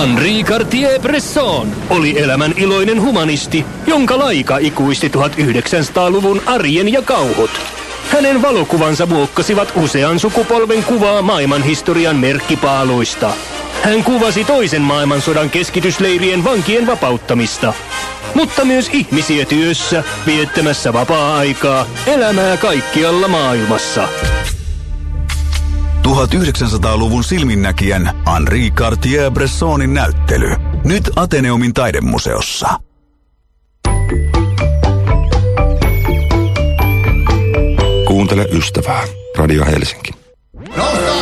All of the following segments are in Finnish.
Henri Cartier-Bresson oli elämän iloinen humanisti, jonka laika ikuisti 1900-luvun arjen ja kauhut. Hänen valokuvansa muokkasivat usean sukupolven kuvaa maailmanhistorian merkkipaaluista. Hän kuvasi toisen maailmansodan keskitysleirien vankien vapauttamista. Mutta myös ihmisiä työssä, viettämässä vapaa-aikaa, elämää kaikkialla maailmassa. 1900-luvun silminnäkijän Henri Cartier-Bressonin näyttely. Nyt Ateneumin taidemuseossa. Kuuntele ystävää. Radio Helsinki. Noustaan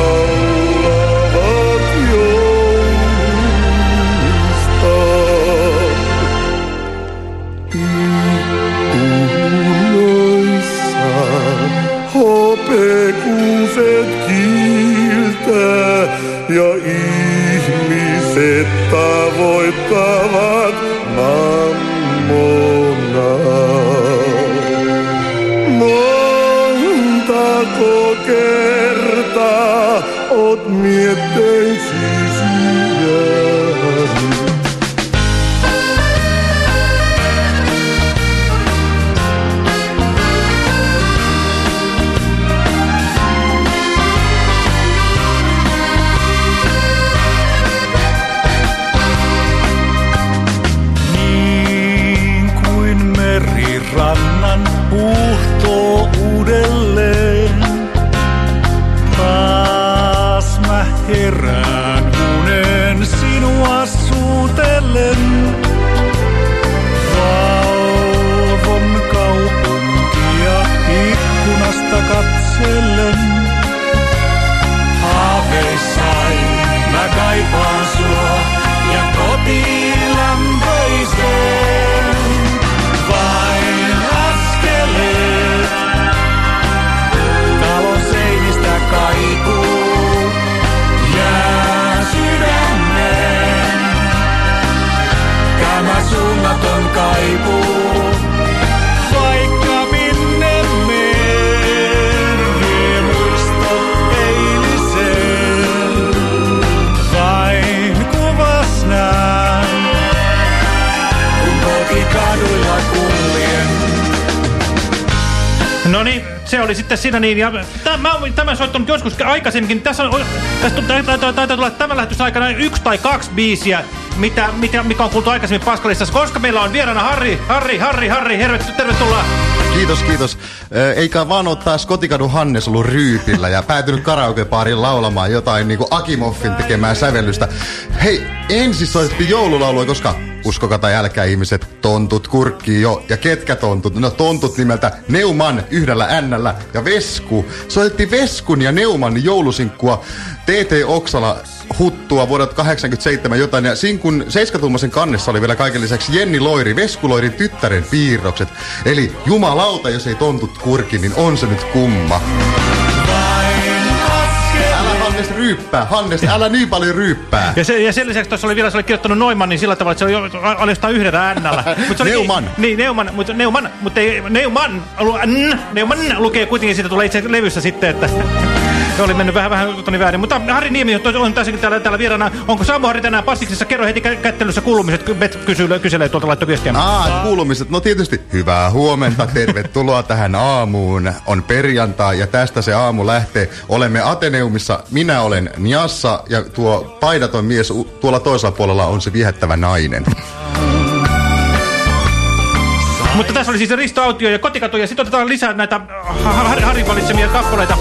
ja ihmiset tavoittavat mammona. Montako oli sitten siinä niin. Ja tämä, mä oon tämän soittanut joskus aikaisemminkin. Tässä on, tässä taitaa, tulla tämän lähetyksen aikana yksi tai kaksi biisiä, mitä, mitä, mikä on kuultu aikaisemmin Paskalissa. Koska meillä on vieraana Harri, Harri, Harri, Harri, tervetuloa. Kiitos, kiitos. Eikä vaan ole taas kotikadun Hannes ollut ryypillä ja päätynyt karaokepaariin laulamaan jotain niinku Akimoffin tekemää sävellystä. Hei, ensin soitettiin joululaulua, koska uskokaa tai älkää ihmiset, tontut kurkkii jo. Ja ketkä tontut? No tontut nimeltä Neuman yhdellä Nllä ja Vesku. Soitettiin Veskun ja Neuman joulusinkkua TT Oksala huttua vuodelta 87 jotain. Ja sinkun 7 kannessa oli vielä kaiken lisäksi Jenni Loiri, Veskuloirin tyttären piirrokset. Eli jumalauta, jos ei tontut kurki, niin on se nyt kumma. Ryyppää, Hannes, älä niin paljon ryyppää. Ja, se, ja sen lisäksi tuossa oli vielä se oli kirjoittanut Noiman niin sillä tavalla, että se oli, jostain yhdellä ännällä. Neumann. Niin, Neumann, mutta Neumann, mutta ei, Neumann, lu- n, Neumann lukee kuitenkin, siitä tulee itse levyssä sitten, että se oli mennyt vähän, vähän toni väärin. Mutta Harri Niemi on tässäkin täällä, täällä vieraana. Onko Samu Harri tänään pastiksessa? Kerro heti kä kättelyssä kuulumiset, kysyy, kyselee tuolta laittoi viestiä. Aa, kuulumiset. No tietysti hyvää huomenta, tervetuloa tähän aamuun. On perjantai ja tästä se aamu lähtee. Olemme Ateneumissa, minä olen Niassa ja tuo paidaton mies tuolla toisella puolella on se viehättävä nainen. Mutta tässä oli siis Risto Autio ja Kotikatu ja sitten otetaan lisää näitä Har- Har- Harrin valitsemia kappaleita.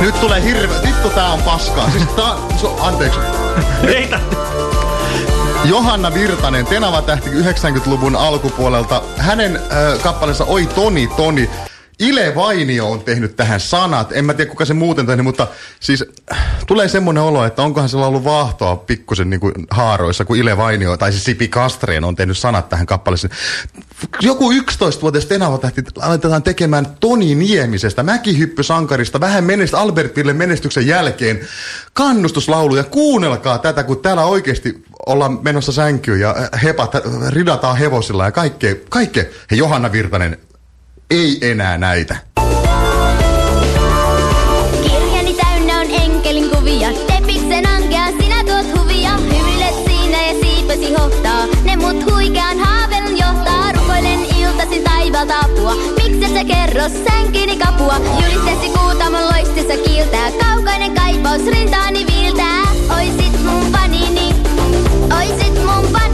Nyt tulee hirveä. Vittu tää on paskaa. Siis tää so, anteeksi. Ei tarvitse. Johanna Virtanen, Tenava tähti 90-luvun alkupuolelta. Hänen äh, kappaleensa Oi Toni Toni. Ile Vainio on tehnyt tähän sanat. En mä tiedä kuka se muuten tehnyt, mutta siis äh, tulee semmoinen olo, että onkohan sillä ollut vaahtoa pikkusen niin kuin haaroissa, kun Ile Vainio, tai siis Sipi Kastreen on tehnyt sanat tähän kappaleeseen. Joku 11-vuotias Tenava tähti aletetaan tekemään Toni Niemisestä, mäkihyppysankarista, vähän menestä Albertille menestyksen jälkeen. Kannustuslaulu ja kuunnelkaa tätä, kun täällä oikeasti ollaan menossa sänkyyn ja äh, hepat äh, ridataan hevosilla ja kaikkea. kaikkea. Hei Johanna Virtanen, ei enää näitä. Kerro sänkyni kapua? Julistesi kuutamon loistissa kiiltää. Kaukainen kaipaus rintaani viiltää. Oisit mun vanini. Oisit mun vanini.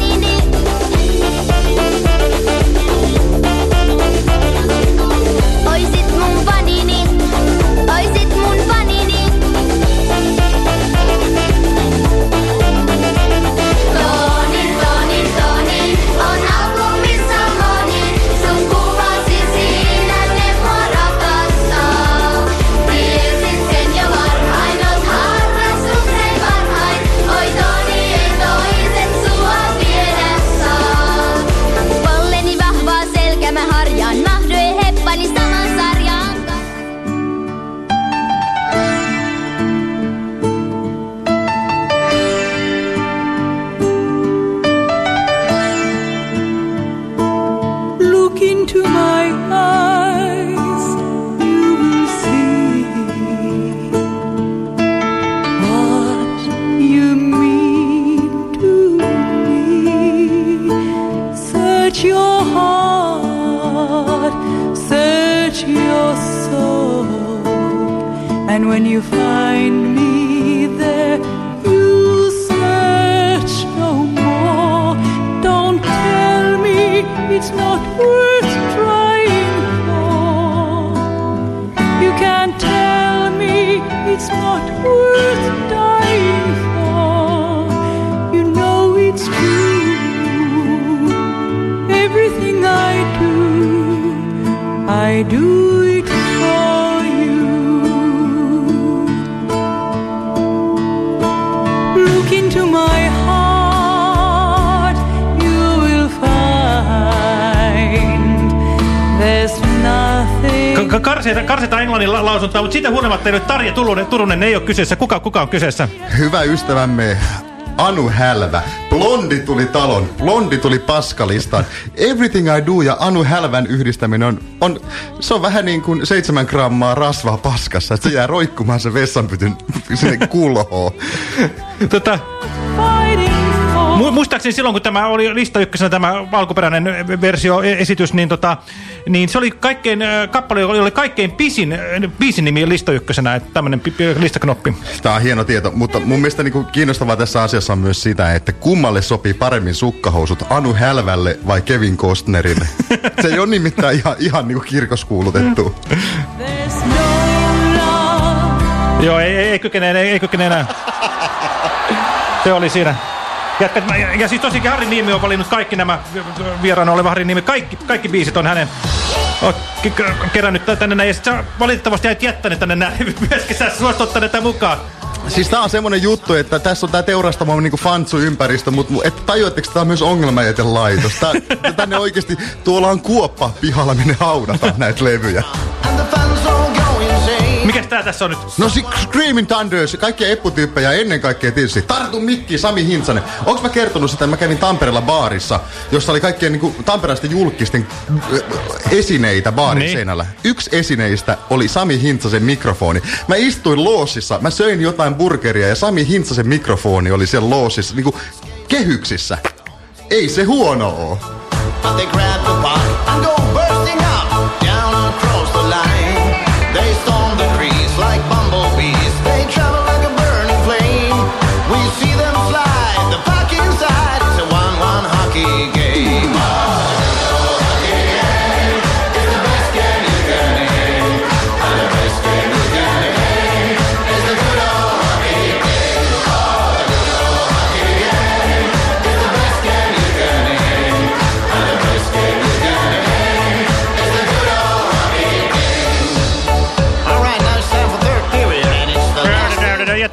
And when you find me there, you search no more. Don't tell me it's not worth trying for. You can't tell me it's not worth dying for. You know it's true. Everything I do, I do nothing. Ka- ka- Karseita, karseita englannin la lausuntaa, mutta siitä huolimatta ei ole Tarja Turunen, Turunen ei ole kyseessä. Kuka, kuka on kyseessä? Hyvä ystävämme Anu Hälvä. Blondi tuli talon, blondi tuli paskalistaan. Everything I Do ja Anu Hälvän yhdistäminen on, on, se on vähän niin kuin seitsemän grammaa rasvaa paskassa. Että se jää roikkumaan se vessanpytyn sinne kulhoon. Tota, Fighting for mu muistaakseni silloin, kun tämä oli lista ykkösenä tämä alkuperäinen versio e- esitys, niin, tota, niin se oli kaikkein, kappale oli, oli kaikkein pisin, biisin nimi lista ykkösenä, että tämmöinen pi- pi- listaknoppi. Tämä on hieno tieto, mutta mun mielestä niinku kiinnostavaa tässä asiassa on myös sitä, että kummalle sopii paremmin sukkahousut, Anu Hälvälle vai Kevin Costnerille. Se ei ole nimittäin ihan, ihan niinku kirkoskuulutettu. there's no love. Joo, ei, ei, ei kykene, ei, ei kykene enää. Se oli siinä. Ja, ja, ja siis tosikin Harri Niemi on valinnut kaikki nämä vieraana oleva Harri Niemi. Kaikki, kaikki biisit on hänen kerännyt tänne näin. Ja sit sä valitettavasti jäit jättänyt tänne näin. Myöskin sä suostut tänne tämän mukaan. Siis tää on semmonen juttu, että tässä on tää teurastamo niinku fantsu ympäristö, mutta et tajuatteko, tää on myös ongelmajätelaitos. Tää, tänne oikeesti, tuolla on kuoppa pihalla, minne haudataan näitä levyjä. Mikäs tää tässä on nyt? No si Screaming Thunders, kaikkia epputyyppejä ennen kaikkea tietysti. Tartu Mikki, Sami Hintsanen. Onks mä kertonut sitä, että mä kävin Tampereella baarissa, jossa oli kaikkien niinku tamperelaisten julkisten äh, esineitä baarin Niin. seinällä. Yksi esineistä oli Sami Hintsasen mikrofoni. Mä istuin loosissa, mä söin jotain burgeria ja Sami Hintsasen mikrofoni oli siellä loosissa, niinku kehyksissä. Ei se huono oo. But they grab the pot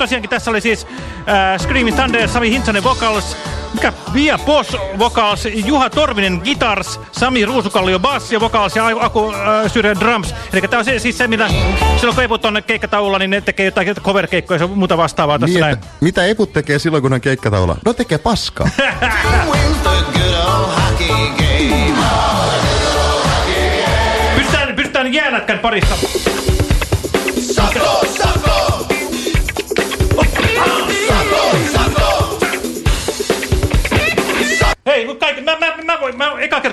tosiaankin tässä oli siis äh, Screaming Thunder, Sami Hintsanen vocals, mikä Via Boss vocals, Juha Torvinen guitars, Sami Ruusukallio bass ja vocals ja Aku äh, Syren drums. Eli tämä on se, siis se, mitä silloin kun Eput on keikkataululla, niin ne tekee jotain cover-keikkoja ja muuta vastaavaa tässä Niin, näin. että, mitä Eput tekee silloin, kun on keikkataula? No tekee paskaa. Pysytään, pysytään jäälätkän parissa.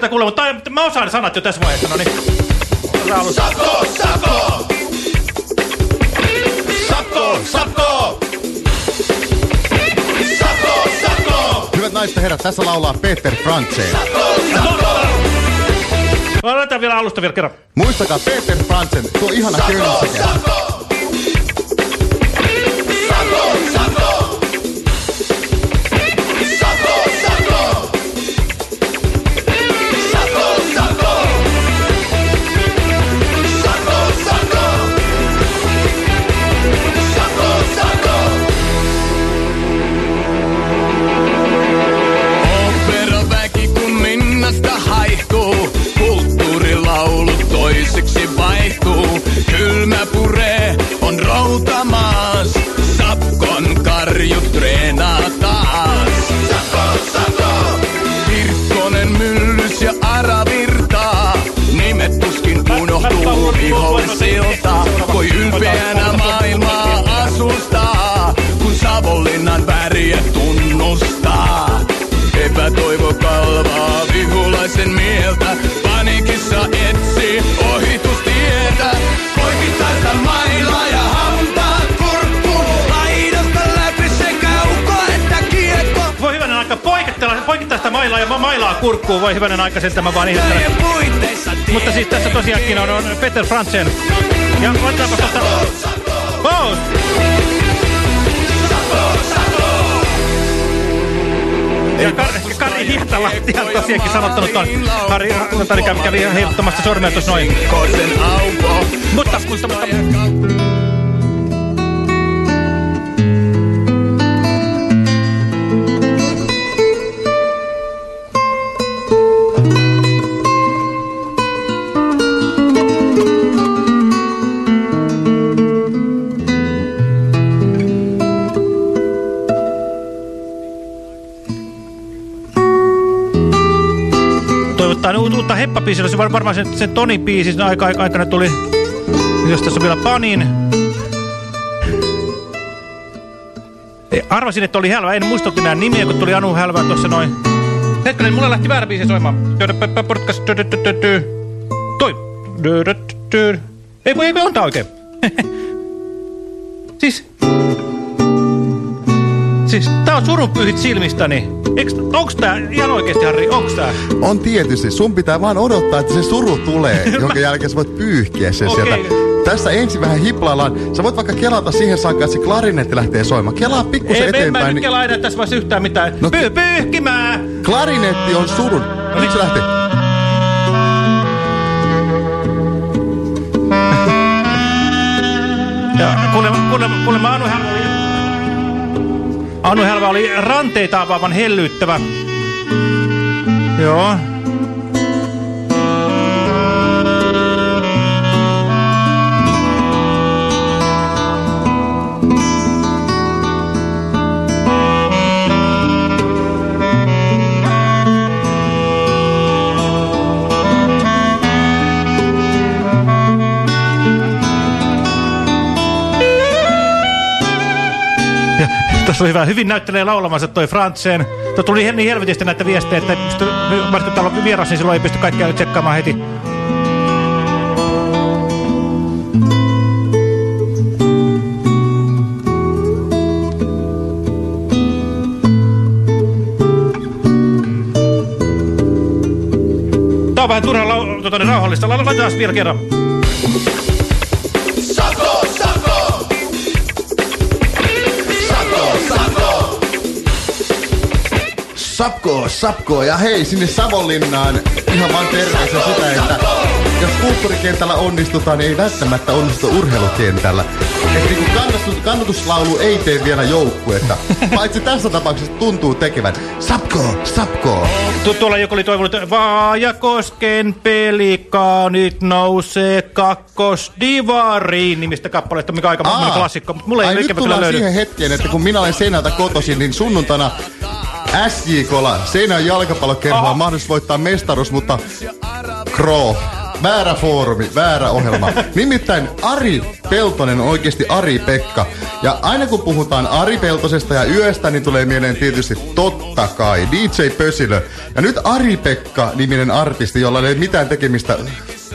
Voin, mä eka kerta kuulen, mutta mä osaan sanat jo tässä vaiheessa, no niin. Sako, sako! Sako, sako! Sako, sako! Hyvät naiset ja herrat, tässä laulaa Peter Frantzen. Aloitetaan vielä alusta vielä kerran. Muistakaa Peter Frantzen, tuo ihana köynnyssäkä. Sako! Sako, sitä mailaa kurkkuun. Voi hyvänen aika siltä mä vaan ihmettelen. Mutta siis tässä tosiaankin on, on Peter Frantzen. Ja otetaanpa tuosta... Oh! Ja Kari, Hietalahti on tosiaankin sanottanut tuon. Kari Hietalahti kävi, heiluttamassa sormea tuossa noin. Mutta, mutta, mutta... uutta heppabiisiä. Se var- varmaan sen, sen Toni biisin aika, aika, aikana tuli, jos tässä on vielä panin. Arvasin, että oli Hälvä. En muista enää nimiä, kun tuli Anu Hälvä tuossa noin. Hetkinen, mulla lähti väärä biisi soimaan. Toi. Ei, ei, ei on tää oikein. siis... Siis tää on surunpyyhit silmistäni. Eiks, onks tää ihan oikeesti, Harri, onks tää? On tietysti, sun pitää vaan odottaa, että se suru tulee, jonka jälkeen sä voit pyyhkiä sen Okei. sieltä. Tässä ensin vähän hiplaillaan. Sä voit vaikka kelata siihen saakka, että se klarinetti lähtee soimaan. Kelaa pikkusen Ei, en mä eteenpäin. nyt Niin kelaa enää tässä vaiheessa yhtään mitään. No- Pyy, pyyhkimään! klarinetti on surun. Nyt se lähtee. Ja kuulemma Anu Helva oli... Anu Helva oli ranteita avaavan hellyyttävä. Joo. Tuossa oli hyvä. Hyvin näyttelee laulamansa toi Frantzen. Tuo tuli niin helvetisti näitä viestejä, että ei pysty, varsinkin täällä on vieras, niin silloin ei pysty kaikkea tsekkaamaan heti. Tää on vähän turhaa lau- tota, niin rauhallista. La- Laitetaan vielä kerran. Sapko, Sapko ja hei sinne Savonlinnaan ihan vaan terveisiä sitä, että jos kulttuurikentällä onnistutaan, niin ei välttämättä onnistu urheilukentällä. Että niin kannatus, kannatuslaulu ei tee vielä joukkuetta, paitsi tässä tapauksessa tuntuu tekevän. Sapko, Sapko. Tu tuolla joku oli toivonut, Vaajakosken pelikaanit nousee kakkosdivariin nimistä kappaleesta, mikä on aika klassikko. Mutta mulla ei Ai nyt kyllä tullaan löydy. siihen hetkeen, että kun minä olen Seinältä kotoisin, niin sunnuntaina SJKlla Seinän jalkapallokerhoa on mahdollisuus voittaa mestaruus, mutta Kro. Väärä foorumi, väärä ohjelma. Nimittäin Ari Peltonen on oikeasti Ari Pekka. Ja aina kun puhutaan Ari Peltosesta ja yöstä, niin tulee mieleen tietysti totta kai DJ Pösilö. Ja nyt Ari Pekka niminen artisti, jolla ei ole mitään tekemistä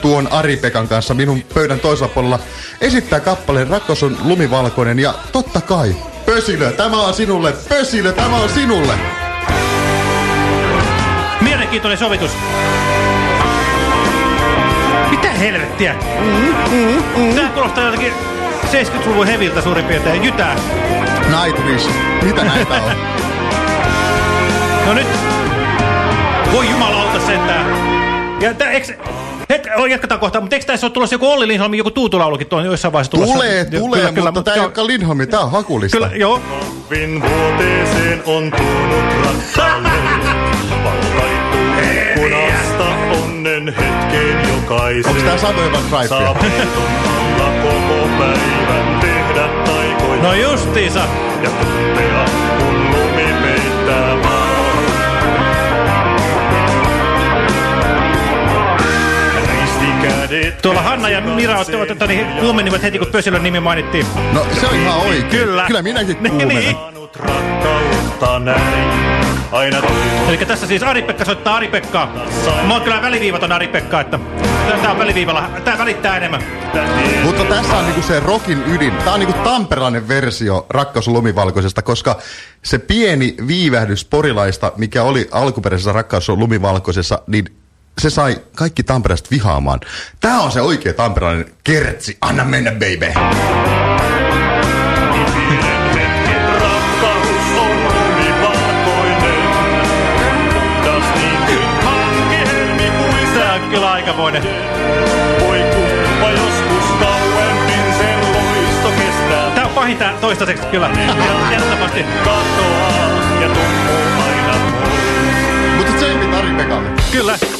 tuon Ari Pekan kanssa minun pöydän toisella puolella, esittää kappaleen Rakkaus on lumivalkoinen ja totta kai Pösilö, tämä on sinulle, Pösilö, tämä on sinulle. Mielenkiintoinen sovitus. Mitä helvettiä? Tää kuulostaa jotenkin 70-luvun heviltä suurin piirtein. Jytää. Nightwish, mitä näitä on? No nyt. Voi jumalauta sentään. Ja tää, eks, het, oh, jatketaan kohta, mutta eikö tässä ole tulossa joku Olli Lindholmin joku tuutulaulukin tuon jossain vaiheessa tulossa? Tulee, Jo, tulee, mutta tää ei olekaan Lindholmi, tää on hakulista. Kyllä, joo. Kahvin vuoteeseen on tuonut rakkaalle. Jokaisen. Onks tää Samuel Van Saa Drivea? peiton alla koko päivän tehdä taikoja. No justiinsa. Ja tuntea, kun lumi peittää. Ristikädet Tuolla Hanna ja Mira ottivat, että niin kuumenivat heti, kun Pösilön nimi mainittiin. No se on ihan oikein. Kyllä. Kyllä minäkin kuumenen. niin. saanut rakkautta näin. Aina toivon. Eli tässä siis Ari-Pekka soittaa Ari-Pekkaa. Mä oon kyllä väliviivaton Ari-Pekka, että tää- on väliviivalla. Tää välittää enemmän. Mutta tässä on niinku se rockin ydin. Tää on niinku tamperelainen versio Rakkaus lumivalkoisesta, koska se pieni viivähdys porilaista, mikä oli alkuperäisessä Rakkaus lumivalkoisessa, niin se sai kaikki tamperelaiset vihaamaan. Tää on se oikea tamperelainen kertsi. Anna mennä, baby. Aikamoinen. Voi kumpa joskus kauemmin sen loisto kestää. Tää on pahinta toistaiseksi kyllä. Ehdottomasti. Katoaa ja tummuu aina. Mutta tsempit Ari Pekalle. Kyllä.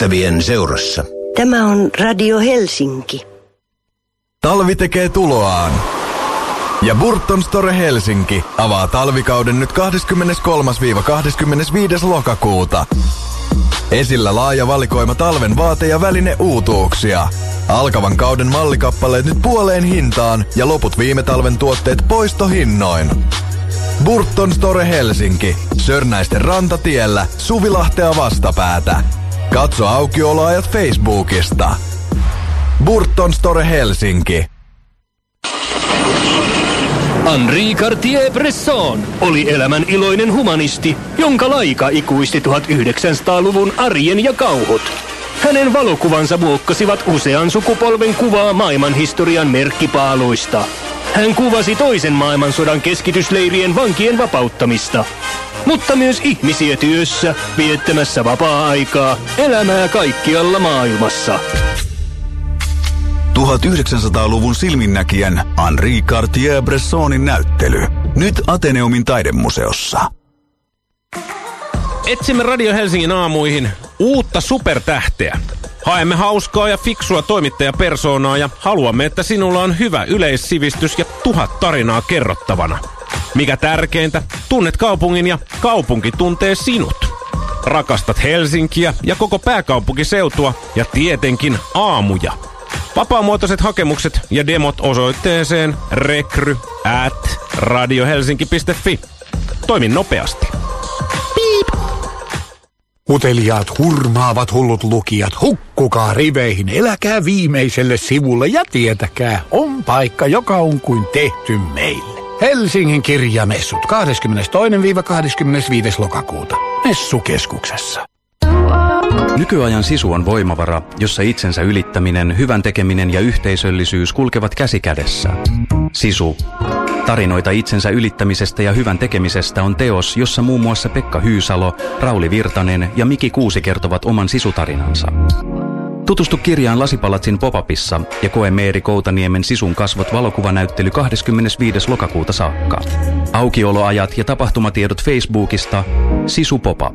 Ystävien seurassa. Tämä on Radio Helsinki. Talvi tekee tuloaan. Ja Burton Store Helsinki avaa talvikauden nyt 23-25. lokakuuta. Esillä laaja valikoima talven vaate- ja välineuutuuksia. Alkavan kauden mallikappaleet nyt puoleen hintaan ja loput viime talven tuotteet poistohinnoin. Burton Store Helsinki. Sörnäisten rantatiellä Suvilahtea vastapäätä. Katso aukioloajat Facebookista. Burton Store Helsinki. Henri Cartier-Bresson oli elämän iloinen humanisti, jonka laika ikuisti 1900-luvun arjen ja kauhut. Hänen valokuvansa muokkasivat usean sukupolven kuvaa maailmanhistorian merkkipaaluista. Hän kuvasi toisen maailmansodan keskitysleirien vankien vapauttamista. Mutta myös ihmisiä työssä, viettämässä vapaa-aikaa, elämää kaikkialla maailmassa. 1900-luvun silminnäkijän Henri Cartier-Bressonin näyttely. Nyt Ateneumin taidemuseossa. Etsimme Radio Helsingin aamuihin uutta supertähteä. Haemme hauskaa ja fiksua toimittajapersoonaa ja haluamme, että sinulla on hyvä yleissivistys ja tuhat tarinaa kerrottavana. Mikä tärkeintä, tunnet kaupungin ja kaupunki tuntee sinut. Rakastat Helsinkiä ja koko pääkaupunkiseutua ja tietenkin aamuja. Vapaamuotoiset hakemukset ja demot osoitteeseen rekry at radiohelsinki.fi. Toimi nopeasti. Uteliaat hurmaavat hullut lukijat, hukkukaa riveihin, eläkää viimeiselle sivulle ja tietäkää, on paikka, joka on kuin tehty meille. Helsingin kirjamessut 22-25. lokakuuta. Messukeskuksessa. Nykyajan sisu on voimavara, jossa itsensä ylittäminen, hyvän tekeminen ja yhteisöllisyys kulkevat käsi kädessä. Sisu. Tarinoita itsensä ylittämisestä ja hyvän tekemisestä on teos, jossa muun muassa Pekka Hyysalo, Rauli Virtanen ja Miki Kuusi kertovat oman sisutarinansa. Tutustu kirjaan Lasipalatsin popapissa ja koe Meeri Koutaniemen sisun kasvot valokuvanäyttely 25. lokakuuta saakka. Aukioloajat ja tapahtumatiedot Facebookista Sisu Popap.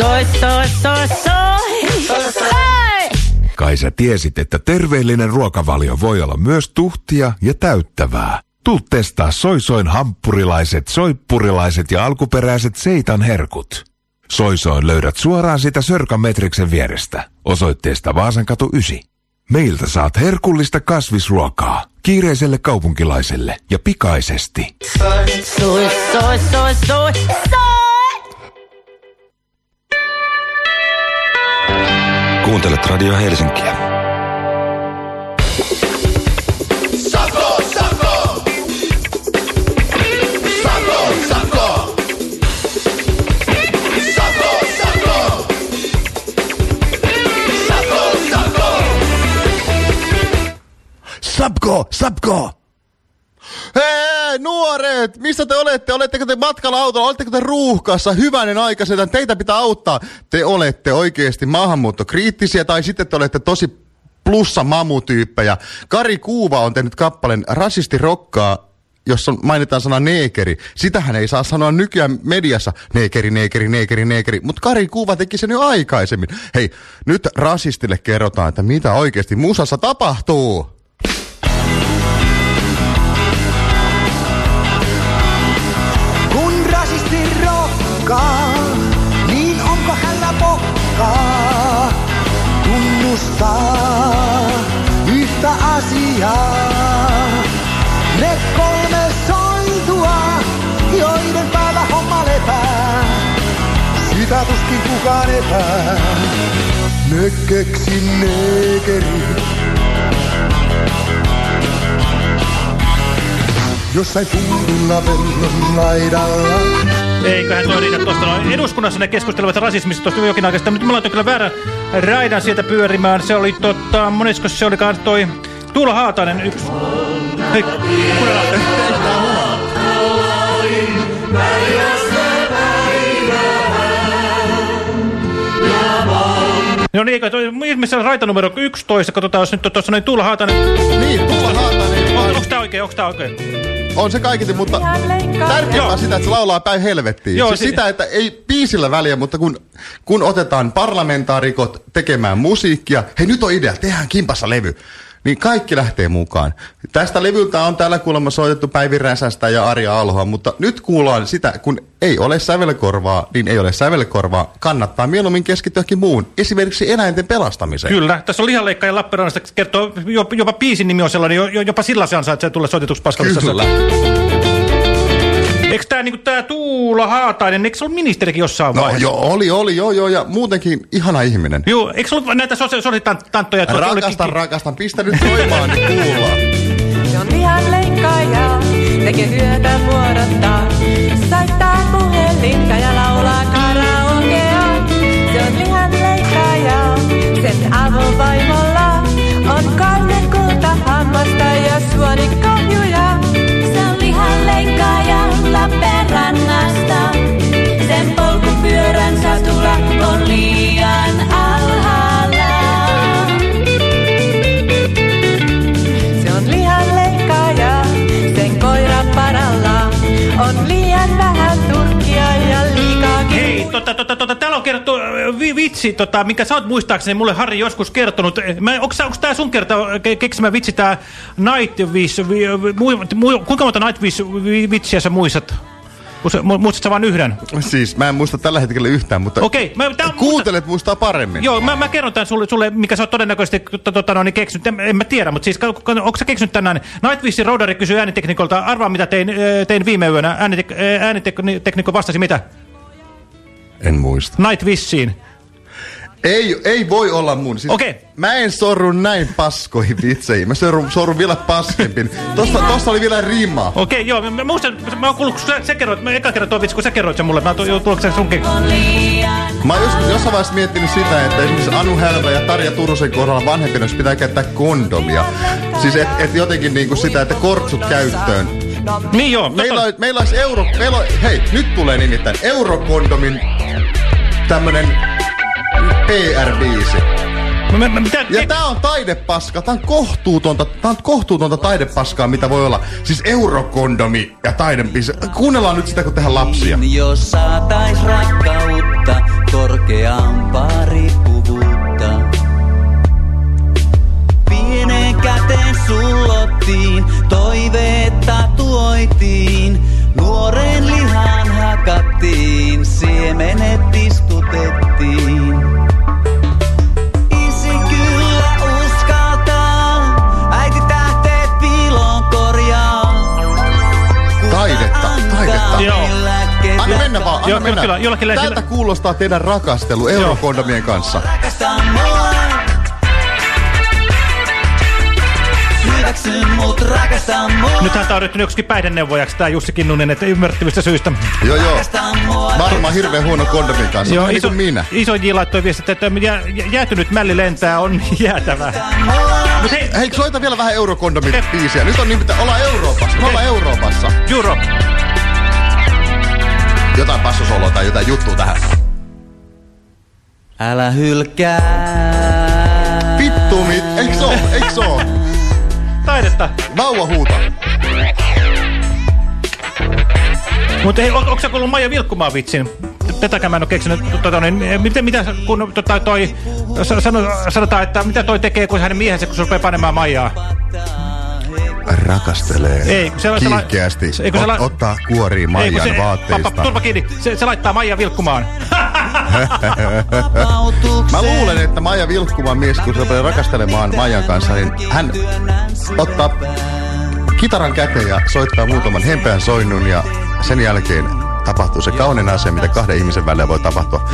Soi, soi, soi, soi. Hei! Kai sä tiesit, että terveellinen ruokavalio voi olla myös tuhtia ja täyttävää. Tuu testaa soisoin hampurilaiset, soippurilaiset ja alkuperäiset seitan herkut. Soisoin löydät suoraan sitä Sörkan Metriksen vierestä, osoitteesta Vaasankatu 9. Meiltä saat herkullista kasvisruokaa, kiireiselle kaupunkilaiselle ja pikaisesti. Soi, soi, soi, soi, soi. Kuuntelet Radio Helsinkiä. Sapko, sapko! Hei, nuoret! Missä te olette? Oletteko te matkalla autolla? Oletteko te ruuhkassa? Hyvänen aika teitä pitää auttaa. Te olette oikeasti maahanmuuttokriittisiä tai sitten te olette tosi plussa mamutyyppejä. Kari Kuuva on tehnyt kappaleen Rasisti rokkaa jossa mainitaan sana neekeri. Sitähän ei saa sanoa nykyään mediassa neekeri, neekeri, neekeri, neekeri. Mutta Kari Kuuva teki sen jo aikaisemmin. Hei, nyt rasistille kerrotaan, että mitä oikeasti musassa tapahtuu. Tunnustaa yhtä asiaa? Ne kolme sointua, joiden päällä homma lepää, sitä tuskin kukaan epää. Ne keksi neekeri. Jossain tuulilla pellon laidalla Eiköhän tuo riitä tuosta noin. Eduskunnassa ne keskustelevat rasismista tuosta jokin sitten. Nyt mä laitoin kyllä väärän raidan sieltä pyörimään. Se oli tota, monesko se olikaan toi Tuula Haatainen yksi. Hei. No niin, toi ihmeessä raita numero 11, katsotaan jos nyt on tuossa noin Tuula Haatainen. Niin, Tuula Haatainen. On, onks tää oikein, onks tää oikein? On se kaiketi, mutta tärkeää on sitä, että se laulaa päin helvettiin. Joo, Joo, siis si- sitä, että ei biisillä väliä, mutta kun, kun otetaan parlamentaarikot tekemään musiikkia, hei nyt on idea, tehdään kimpassa levy. Niin kaikki lähtee mukaan. Tästä levyltä on täällä kuulemma soitettu Päivi Räsästä ja Arja Alhoa, mutta nyt kuullaan sitä, kun ei ole sävelkorvaa, niin ei ole sävelkorvaa. Kannattaa mieluummin keskittyäkin muun, esimerkiksi eläinten pelastamiseen. Kyllä, tässä on lihanleikka ja Lappeenrannasta kertoo, jopa, jopa biisin nimi on sellainen, jo, jo- jopa sillä se ansaitsee tulla soitetuksi Paskalissa. Kyllä. Eikö tää, niinku, tää Tuula Haatainen, eikö se ollut ministerikin jossain No vaiheessa? joo, oli, oli, joo, joo, ja muutenkin ihana ihminen. Joo, eikö se ollut näitä sositanttoja? Rakastan, rakastan, pistä nyt soimaan, niin kuullaan. Se on lihan leikkaaja, tekee hyötä vuorottaa. Soittaa puhelinta ja laulaa karaokea. Se on lihan leikkaaja, sen avovaimolla on kolme kulta hammasta Lappeenrannasta. Sen polkupyörän satula on liian alhaalla. Se on sen koira paralla. On liian vähän ja Hei, tota, tota, tota, täällä on kerrottu äh, vi, vitsi, tota, minkä sä oot muistaakseni mulle Harri joskus kertonut. Eh, onks tää sun kerta ke, keksimä vitsi tää Night Wish? Vi, mu, mu, kuinka monta Night Wish vi- vitsiä sä muistat? Muista- mu- Muistatko vain yhden? Siis mä en muista tällä hetkellä yhtään, mutta Okei, mä- tää on- kuuntelet muistaa paremmin. Joo, mä, mä kerron tämän sulle, sulle mikä sä oot todennäköisesti to, tota, no, niin keksinyt. En, en mä tiedä, mutta siis onko sä keksinyt tänään? Nightwishin roudari kysyy ääniteknikolta. Arvaa, mitä tein, tein viime yönä. Äänitek, ääniteknikko vastasi mitä? En muista. Nightwishiin. Ei, ei voi olla mun. Siis Okei. Mä en sorru näin paskoihin vitseihin. Mä sorrun, sorrun vielä paskempiin. Tossa, tossa oli vielä rima. Okei, joo, mä, mä muistan, mä oon kuullut, kun sä, sä kerroit, mä eka kerran tuo vitsi, kun sä kerroit sen mulle. Mä oon tullut sen sunkin. Mä oon joskus jossain vaiheessa miettinyt sitä, että esimerkiksi Anu Hälvä ja Tarja Turusen kohdalla vanhempina pitää käyttää kondomia. Siis et, et jotenkin niinku sitä, että kortsut käyttöön. Niin joo. Meillä, on, meillä olisi euro... Meillä on, hei, nyt tulee nimittäin eurokondomin tämmönen PR-biisi. Mä, mä, mitä, Ja tää on taidepaska, tää on kohtuutonta, tää on kohtuutonta taidepaskaa, mitä voi olla. Siis eurokondomi ja taidebiisi. Kuunnellaan nyt sitä, kun tehdään lapsia. Jos saatais rakkautta, korkeampaa riippuvuutta. Pienen käteen sullottiin, toiveet tatuoitiin. Nuoren lihan hakattiin, siemenet istutettiin. Mennä vaan, anna Joo, mennä. kyllä, jollakin Tältä sillä- kuulostaa teidän rakastelu eurokondomien kanssa. Rakasta mua. Hyväksy mut, rakasta mua. Nythän tää on ryhtynyt joksikin päihdeneuvojaksi tää Jussi Kinnunen, että ymmärrettävistä syistä. Joo, joo. Varmaan hirveän huono kondomin kanssa. Joo, iso, iso, minä. iso J laittoi viestit, että jä, jä, jäätynyt mälli lentää on jäätävä. Mut hei, Hei, soita vielä vähän eurokondomin biisiä. Nyt on nimittäin, ollaan Euroopassa. Me ollaan Euroopassa. Europe. Jotain passosoloa tai jotain juttua tähän. Älä hylkää. Vittu mit, eiks oo, eiks oo? Taidetta. Vauva huuta. Mutta hei, on, onko sä kuullut Maija Vilkkumaan vitsin? Tätäkään mä en ole keksinyt. Tota, niin, miten, mitä, kun tota, toi, sa- sano, sanotaan, että mitä toi tekee, kun hänen miehensä, kun se rupeaa panemaan Maijaa? Rakastelee. Ei, se- Kiihkeästi. se- ei, kun se Ot, la- ottaa kun Maijan se- vaatteista. Pappa, turpa kiinni. Se, se laittaa Maija Vilkkumaan. Mä luulen, että Maija Vilkkuman mies, kun se rupeaa rakastelemaan Maijan kanssa, niin hän ottaa kitaran käteen ja soittaa muutaman hempeän soinnun ja sen jälkeen tapahtuu se kaunein asia, mitä kahden ihmisen välillä voi tapahtua.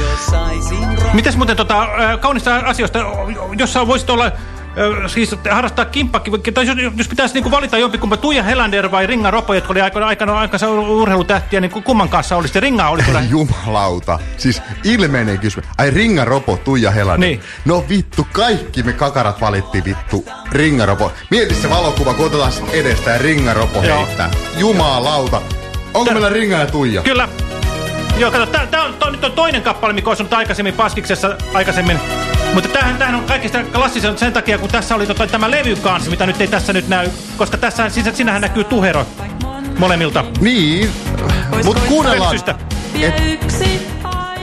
Mitäs muuten tota, kaunista asioista, jos sä voisit olla, siis harrastaa kimppakin, tai jos, jos pitäisi niinku valita jompikumpa Tuija Helander vai Ringa Ropo, jotka oli aikana, aikana aikansa urheilutähtiä, niin kumman kanssa olisi? Ringa oli kyllä. Jumalauta. Siis ilmeinen kysymys. Ai Ringa Ropo, Tuija Helanen. Niin. No vittu, kaikki me kakarat valittiin vittu Ringa Ropo. Mieti se valokuva, kun otetaan edestä ja Ringa Ropo heittää. Jumalauta. Onko meillä Ringa ja Tuija? Kyllä. Joo, kato, tää, tää on, on nyt on toinen kappale, mikä olisi ollut aikaisemmin Paskiksessa aikaisemmin. Mutta tämähän, tämähän on kaikista klassisen sen takia, kun tässä oli tota, tämä levy kanssa, mitä nyt ei tässä nyt näy. Koska tässä, siis, sinähän näkyy tuhero molemmilta. Niin, mutta kuunnellaan.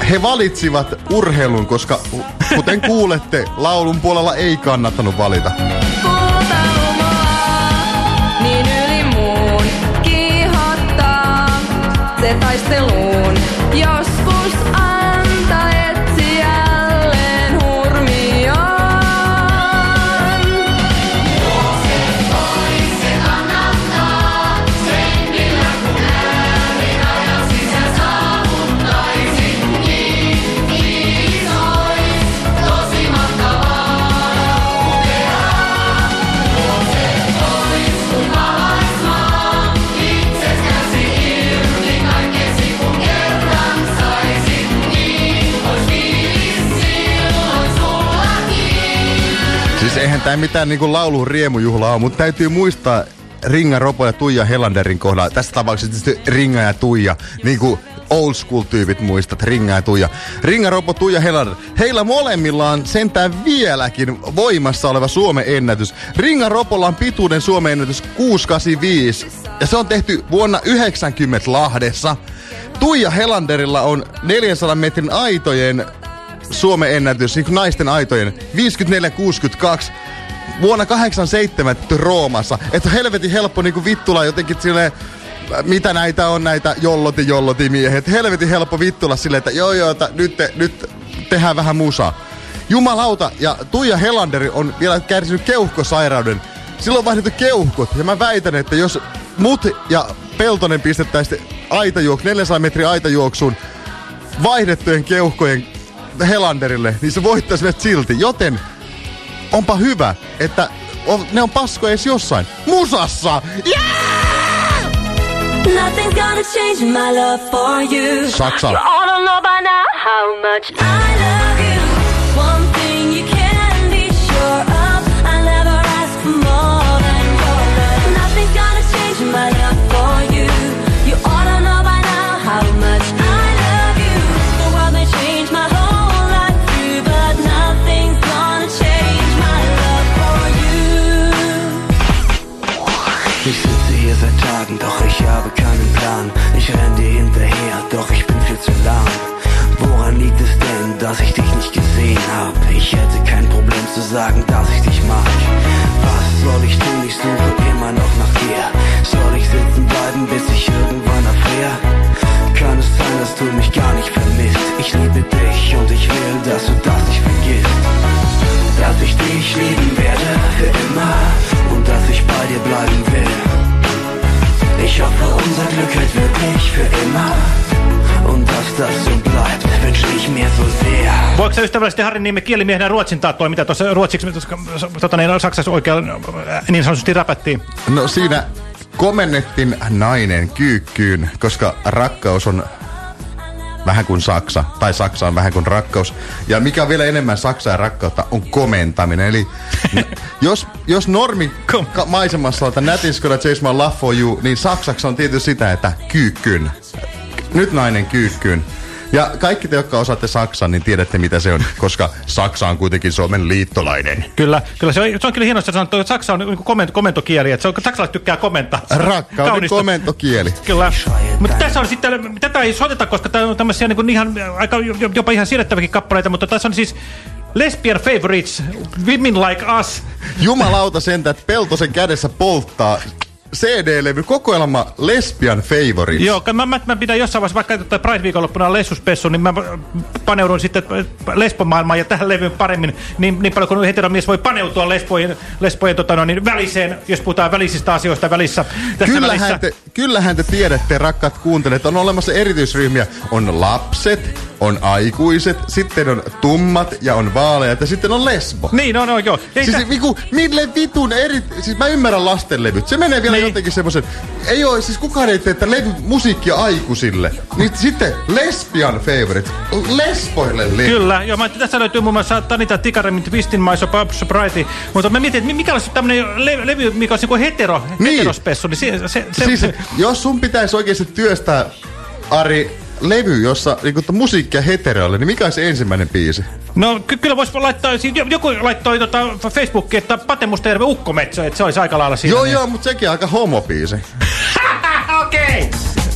He valitsivat urheilun, koska kuten kuulette, laulun puolella ei kannattanut valita. niin yli muun kiihottaa se taisteluun. Joskus Tämä mitään niinku laulun riemujuhlaa ole, mutta täytyy muistaa Ringa Ropo ja Tuija Helanderin kohdalla. Tässä tapauksessa tietysti Ringa ja Tuija, niin kuin old school tyypit muistat, Ringa ja Tuija. Ringa Ropo, Tuija Helander. Heillä molemmilla on sentään vieläkin voimassa oleva Suomen ennätys. Ringa Ropolla on pituuden Suomen ennätys 685 ja se on tehty vuonna 90 Lahdessa. Tuija Helanderilla on 400 metrin aitojen Suomen ennätys, niin naisten aitojen, 54-62 vuonna 87 Roomassa. Että on helvetin helppo niin kuin vittulla jotenkin silleen mitä näitä on näitä jolloti jolloti miehet. Helvetin helppo vittulla silleen, että joo joo, että nyt, te, nyt tehdään vähän musaa. Jumalauta, ja Tuija Helanderi on vielä kärsinyt keuhkosairauden. Silloin vaihdettu keuhkot, ja mä väitän, että jos mut ja Peltonen pistettäisiin aitajuoksu, 400 metrin aitajuoksuun vaihdettujen keuhkojen Helanderille, niin se voittaisi silti. Joten onpa hyvä, että on, ne on pasko edes jossain. Musassa! Nothing's gonna change my love for you. Saksa. You ought to know by now how much I love ystävällisesti Harrin nimen kielimiehenä ruotsin taattua, mitä tuossa ruotsiksi, tota, niin, saksassa oikein niin sanotusti räpättiin? No siinä komennettiin nainen kyykkyyn, koska rakkaus on vähän kuin Saksa, tai Saksa on vähän kuin rakkaus. Ja mikä on vielä enemmän Saksaa ja rakkautta, on komentaminen. Eli jos, jos normi maisemassa on, että gonna chase my love for you, niin saksaksi on tietysti sitä, että kyykkyn. Nyt nainen kyykkyyn. Ja kaikki te, jotka osaatte Saksan, niin tiedätte mitä se on, koska Saksa on kuitenkin Suomen liittolainen. Kyllä, kyllä se, on, se on kyllä hienosti sanottu, että Saksa on niin komento, komentokieli, että se on, saksalaiset tykkää komentaa. Rakkauden Kaunista. komentokieli. Kyllä. Mutta tässä on sitten, tätä ei soiteta, koska tämä on tämmöisiä niin kuin ihan, aika, jopa ihan siedettäviäkin kappaleita, mutta tässä on siis Lesbian Favorites, Women Like Us. Jumalauta sentä, että Peltosen kädessä polttaa CD-levy kokoelma Lesbian Favorites. Joo, mä, mä, mä pidän jossain vaiheessa, vaikka että Pride-viikonloppuna lessuspessu, niin mä paneudun sitten lesbomaailmaan ja tähän levyyn paremmin, niin, niin paljon kuin heteromies voi paneutua lesbojen, lesbojen tota, no, niin väliseen, jos puhutaan välisistä asioista välissä. Tässä Kyllähän välissä. te, kyllähän te tiedätte, rakkaat kuuntelijat, on olemassa erityisryhmiä. On lapset, on aikuiset, sitten on tummat ja on vaaleat ja sitten on lesbo. Niin, no, no, joo. Ei siis tä- viku, mille vitun eri... Siis mä ymmärrän lastenlevyt. Se menee vielä niin. jotenkin semmoisen... Ei oo, siis kukaan ei tee, että levy musiikkia aikuisille. Niin sitten lesbian favorite. Lesboille levy. Kyllä, joo, mä, tässä löytyy muun muassa Tanita Tikaremin Twist in My Sobriety, mutta mä mietin, että mikä olisi tämmöinen le levy, mikä olisi niin hetero, Niin. heterospessu, niin se, se, se, Siis, se jos sun pitäisi oikeasti työstää, Ari, levy, jossa niin musiikkia heteroille, niin mikä olisi ensimmäinen biisi? No ky kyllä voisi laittaa, siis jo- joku laittoi tota Facebookiin, että Pate Mustajärven ukkometso, että se olisi aika lailla siinä. Joo, niin. joo, mutta sekin aika homobiisi. Okei.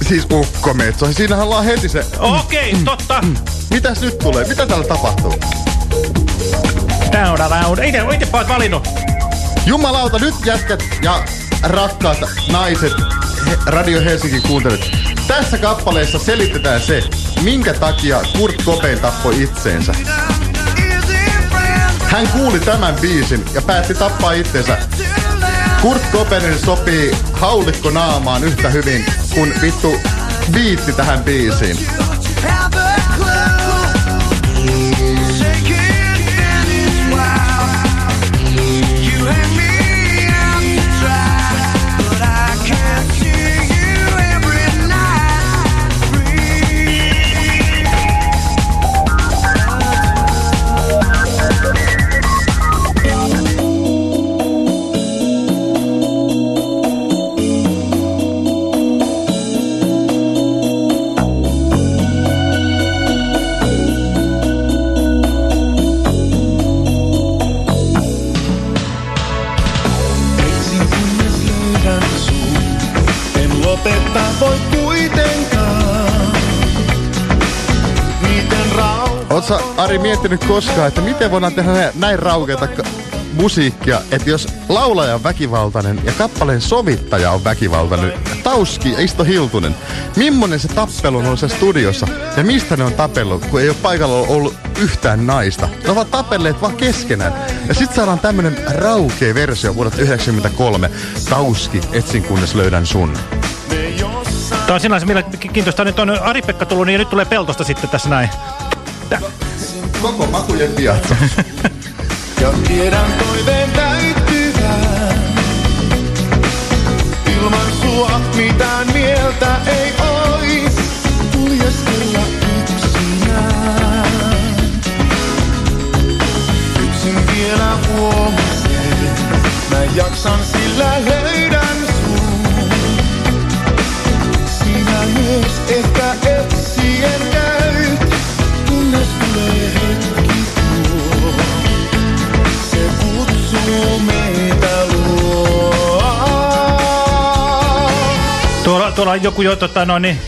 Siis ukkometso. Siinähän ollaan heti se... Okei, totta. Mitäs nyt tulee? Mitä täällä tapahtuu? Down, down. Itse, itse oot valinnut. Jumalauta, nyt jätkät ja rakkaat naiset, Radio Helsingin kuuntelut. Tässä kappaleessa selitetään se, minkä takia Kurt Cobain tappoi itseensä. Hän kuuli tämän biisin ja päätti tappaa itsensä. Kurt Cobainin sopii haulikko naamaan yhtä hyvin kuin vittu biitti tähän biisiin. Ari miettinyt koskaan, että miten voidaan tehdä nä- näin raukeata musiikkia, että jos laulaja on väkivaltainen ja kappaleen sovittaja on väkivaltainen, Tauski ja Isto Hiltunen. Mimmonen se tappelu on se studiossa ja mistä ne on tapellut, kun ei ole paikalla ollut yhtään naista. Ne ovat tapelleet vaan keskenään. Ja sit saadaan tämmönen raukea versio vuodelta 93. Tauski, etsin kunnes löydän sun. Tämä on sinänsä mielenkiintoista. Nyt on Ari-Pekka tullut, niin nyt tulee peltosta sitten tässä näin. Koko makujen piatsa. Ja tiedän toiveen täyttyvän. Ilman sua mitään mieltä ei ois. Kuljeskella yksinään. Yksin vielä huomasin. Mä jaksan sillä löydän sun. Sinä myös ehkä on joku jo, tota, no niin.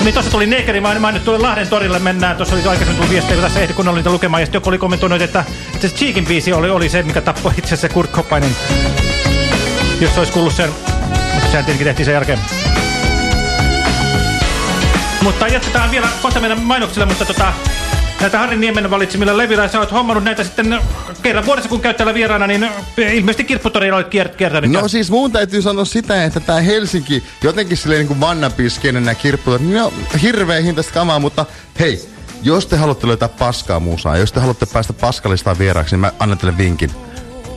Niin, tuossa tuli Nekeri, mä, mä nyt tulen Lahden torille mennään. Tuossa oli aikaisemmin tullut viestejä, kun tässä ehdi kunnolla niitä lukemaan. Ja sitten joku oli kommentoinut, että, että se Cheekin biisi oli, oli se, mikä tappoi itse asiassa Kurt Cobainin. Jos olisi kuullut sen. Mutta sehän tietenkin tehtiin sen jälkeen. Mutta jatketaan vielä kohta meidän mainoksille, mutta tota, näitä Harri Niemen valitsemilla levillä. Sä oot hommannut näitä sitten kerran vuodessa, kun käyt täällä vieraana, niin ilmeisesti kirpputorilla olet kiert kiertänyt. No siis mun täytyy sanoa sitä, että tää Helsinki jotenkin silleen niin kuin vannapiskenen nämä kirpput, niin ne on hirveä hintaista kamaa, mutta hei, jos te haluatte löytää paskaa musaa, jos te haluatte päästä paskalistaan vieraaksi, niin mä annan teille vinkin.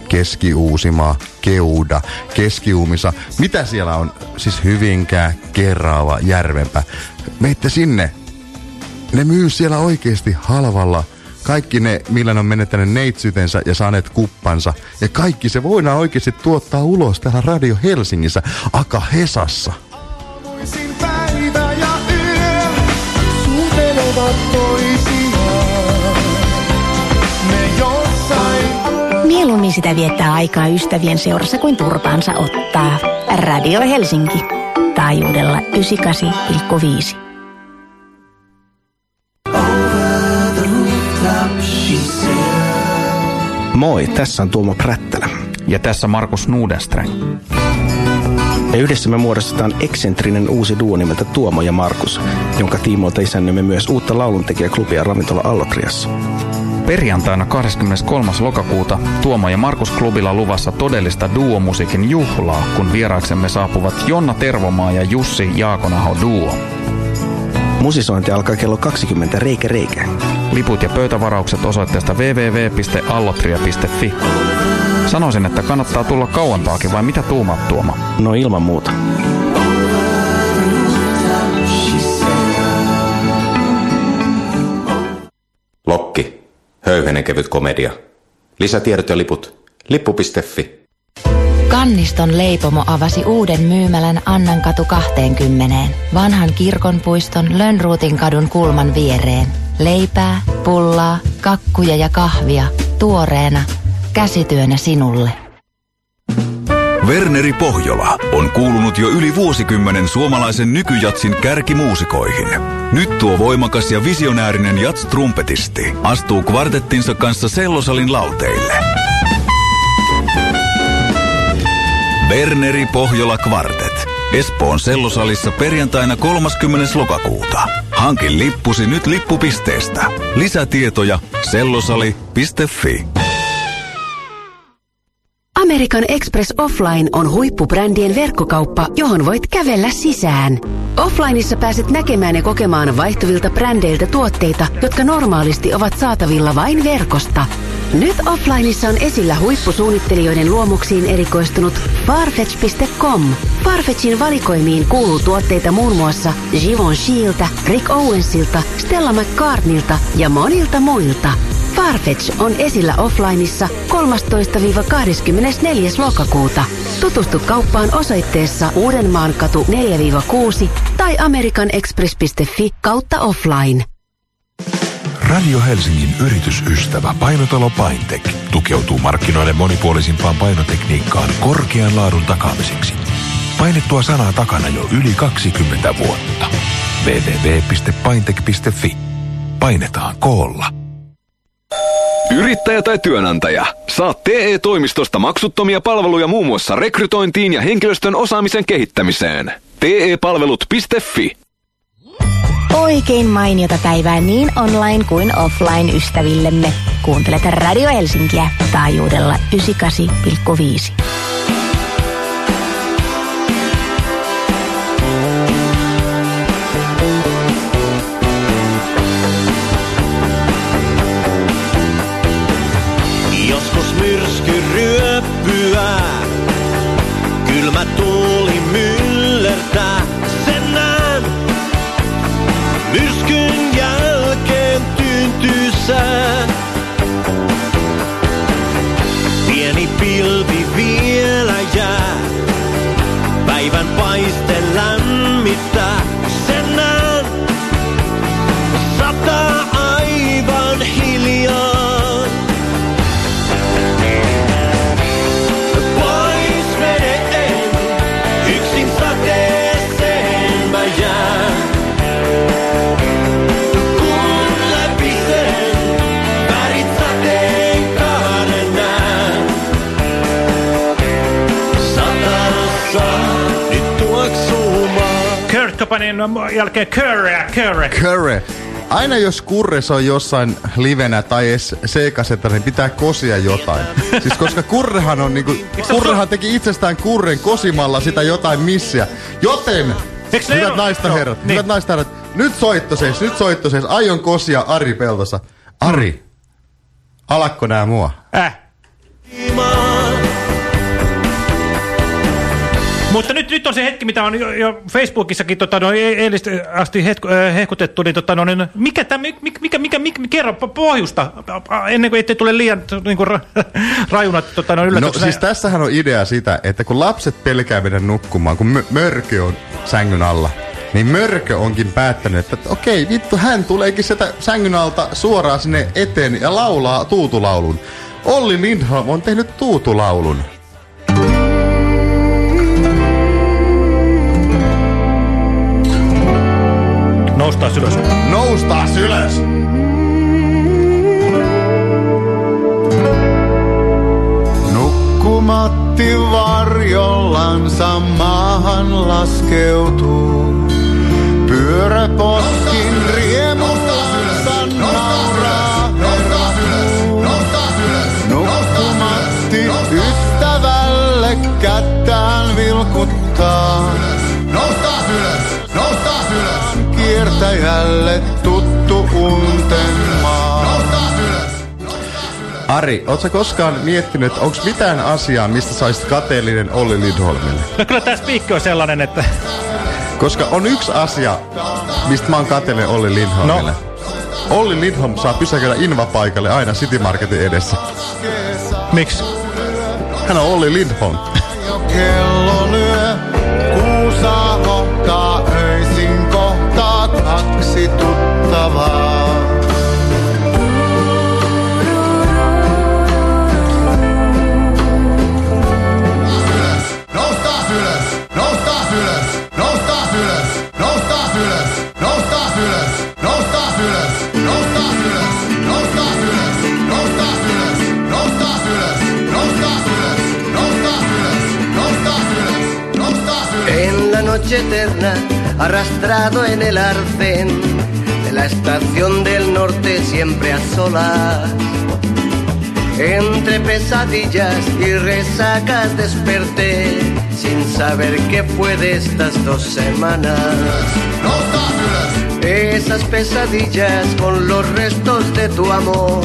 Keski-Uusimaa, Keuda, Keski-Uumisa. Mitä siellä on? Siis Hyvinkää, Kerava, Järvenpä. Meitte sinne. Ne myy siellä oikeasti halvalla. Kaikki ne, millä ne on menettänyt neitsytensä ja saaneet kuppansa. Ja kaikki se voidaan oikeasti tuottaa ulos täällä Radio Helsingissä, Aka Hesassa. Aamuisin päivä ja yö suutelevat toisiaan. Me jossain Mieluummin sitä viettää aikaa ystävien seurassa kuin turpaansa ottaa. Radio Helsinki. Taajuudella 98,5. Moi, tässä on Tuomo Prättälä. Ja tässä Markus Nudenström. Ja yhdessä me muodostetaan eksentrinen uusi duo nimeltä Tuomo ja Markus, jonka tiimoilta isännömme myös uutta lauluntekijäklubia ravintola Allotriassa. Perjantaina 23. lokakuuta Tuomo ja Markus klubilla luvassa todellista duomusiikin juhlaa, kun vieraaksemme saapuvat Jonna Tervomaa ja Jussi Jaakonaho duo. Musisointi alkaa kello 20 reikä reikä. Liput ja pöytävaraukset osoitteesta www.allotria.fi. Sanoisin, että kannattaa tulla kauempaakin, vai mitä tuumaat Tuoma? No ilman muuta. Lokki. Höyhenen kevyt komedia. Lisätiedot ja liput. Lippu.fi. Kanniston leipomo avasi uuden myymälän Annankatu 20, vanhan kirkonpuiston Lönnruutin kadun kulman viereen. Leipää, pullaa, kakkuja ja kahvia, tuoreena, käsityönä sinulle. Werneri Pohjola on kuulunut jo yli vuosikymmenen suomalaisen nykyjatsin kärkimuusikoihin. Nyt tuo voimakas ja visionäärinen jats-trumpetisti astuu kvartettinsa kanssa Sellosalin lauteille. Werneri Pohjola Kvartet. Espoon Sellosalissa perjantaina 30. lokakuuta. Hankin lippusi nyt lippupisteestä. Lisätietoja sellosali.fi. American Express Offline on huippubrändien verkkokauppa, johon voit kävellä sisään. Offlineissa pääset näkemään ja kokemaan vaihtuvilta brändeiltä tuotteita, jotka normaalisti ovat saatavilla vain verkosta. Nyt Offlineissa on esillä huippusuunnittelijoiden luomuksiin erikoistunut Farfetch.com. Farfetchin valikoimiin kuuluu tuotteita muun muassa Givenchyiltä, Rick Owensilta, Stella McCartneylta ja monilta muilta. Farfetch on esillä offlineissa 13-24. lokakuuta. Tutustu kauppaan osoitteessa Uudenmaankatu 4-6 tai americanexpress.fi kautta offline. Radio Helsingin yritysystävä painotalo Paintek tukeutuu markkinoiden monipuolisimpaan painotekniikkaan korkean laadun takaamiseksi. Painettua sanaa takana jo yli 20 vuotta. www.paintek.fi. Painetaan koolla. Yrittäjä tai työnantaja, saat TE-toimistosta maksuttomia palveluja muun muassa rekrytointiin ja henkilöstön osaamisen kehittämiseen. TE-palvelut.fi Oikein mainiota päivää niin online kuin offline ystävillemme. Kuuntelet Radio Helsinkiä taajuudella 98,5. Kurt Cobainin jälkeen Curry, Curry. Curry. Aina jos Kurres on jossain livenä tai edes seikasetta, niin pitää kosia jotain. siis koska Kurrehan on niinku, Kurrehan teki itsestään Kurren kosimalla sitä jotain missiä. Joten, hyvät naista Joo, herrat, niin. hyvät naista herrat, nyt soittoseis, nyt soittoseis, aion kosia Ari Peltosa. Ari, alakko nää mua? Äh. Mutta nyt, nyt on se hetki, mitä on jo, jo Facebookissakin tota, no, e- eilistä asti hetku, äh, hehkutettu, niin, tota, no, niin mikä, tämä, mikä, mikä, mikä, mikä, kerro po- pohjusta, ennen kuin ettei tule liian niin kuin, ra, rajuna tota, no, No siis tässähän on idea sitä, että kun lapset pelkää mennä nukkumaan, kun mö- mörkö on sängyn alla, niin mörkö onkin päättänyt, että okei, vittu, hän tuleekin sieltä sängyn alta suoraan sinne eteen ja laulaa tuutulaulun. Olli Lindholm on tehnyt tuutulaulun. Noustaa ylös. Noustaa ylös! Nukkumatti varjollansa maahan laskeutuu. Pyöräposkin Kiertäjälle tuttu unten maa. Ari, ootko koskaan miettinyt, onko mitään asiaa, mistä saisit kateellinen Olli Lindholmille? No kyllä tämä spiikki on sellainen, että Koska on yksi asia, mistä mä oon kateellinen Olli Lindholmille. No. Olli Lindholm saa pysäköidä Inva-paikalle aina City Marketin edessä. Miksi? Hän on Olli Lindholm. Kello lyö, Entre pesadillas y resacas desperté sin saber qué fue de estas dos semanas. Esas pesadillas con los restos de tu amor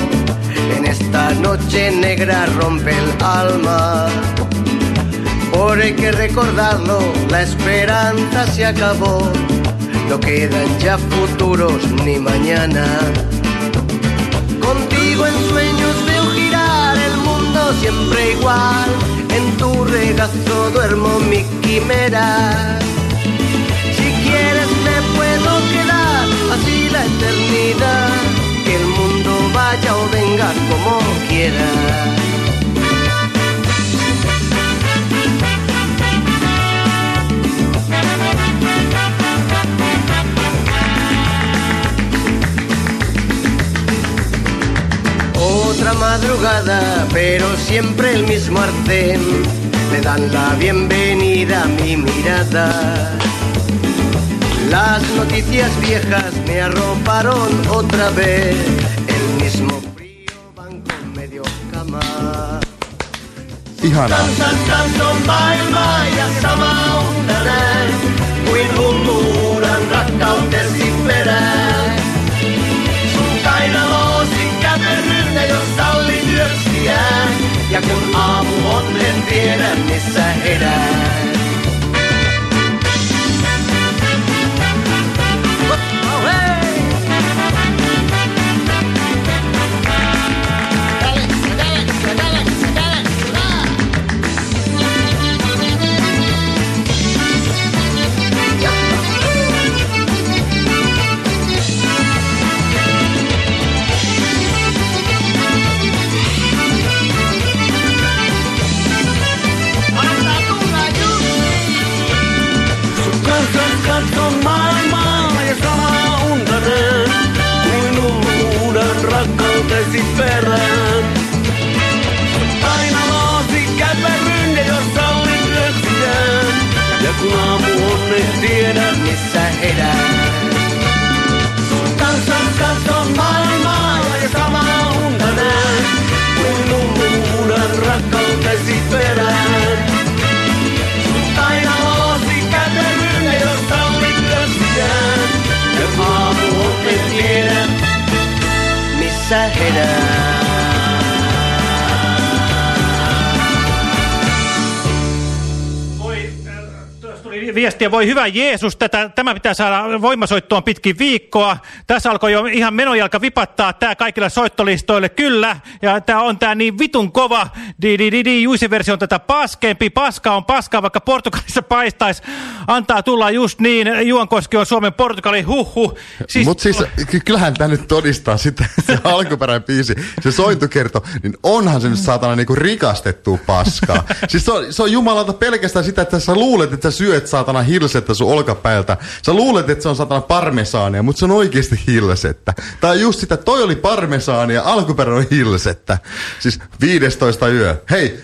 en esta noche negra rompe el alma. Por hay que recordarlo, la esperanza se acabó. No quedan ya futuros ni mañana. Contigo en sueños veo girar el mundo siempre igual. En tu regazo duermo mi quimera. Si quieres me puedo quedar así la eternidad. Que el mundo vaya o venga como quiera. Otra madrugada, pero siempre el mismo arcén. Me dan la bienvenida a mi mirada. Las noticias viejas me arroparon otra vez. El mismo frío banco medio cama. Ihanaa. Ja kun aamu on, en tiedä missä herään. Kun aamu on, en tiedä missä herään. Kansas katso maailmaa ja sama untanen, kuin hulluuden rakkautesi perään. Kainaloosi käperyn ja jos sallin yöksitään, ja aamu on, en tiedä missä herään. Viestiä, voi hyvä Jeesus, tätä, tämä pitää saada voimasoittoon pitkin viikkoa. Tässä alkoi jo ihan menojalka vipattaa tämä kaikille soittolistoille, kyllä. Ja tämä on tämä niin vitun kova, di, di, di, di, Juisi-versio on tätä paskempi. Paska on paskaa, vaikka Portugalissa paistaisi. Antaa tulla just niin, Juankoski on Suomen Portugali, huhhuh. Siis, Mutta siis ky- kyllähän tämä nyt todistaa sitä, se alkuperäinen biisi, se sointukerto, niin onhan se nyt saatana niinku rikastettua paskaa. siis se on, se on jumalauta pelkästään sitä, että sä luulet, että sä syöt saatana hilsettä sun olkapäältä. Sä luulet, että se on saatana parmesaania, mutta se on oikeasti hilsettä. On just sitä, toi oli parmesaania, alkuperäinen on hilsettä. Siis 15 yö. Hei,